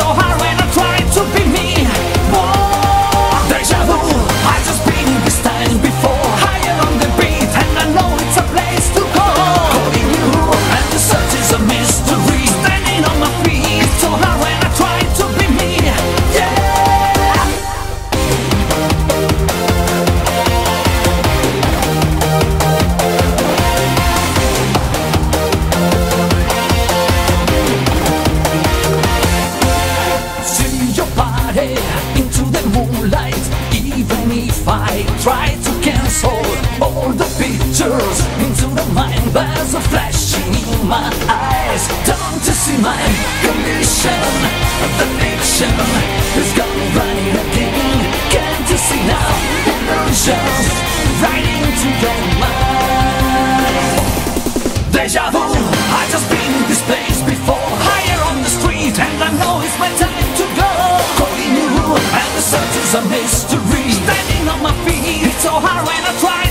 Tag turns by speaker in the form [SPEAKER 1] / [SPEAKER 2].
[SPEAKER 1] so hard I try to cancel all the pictures into the mind. There's a flashing in my eyes. Don't you see my condition? The nation is gone running again. Can't you see now? try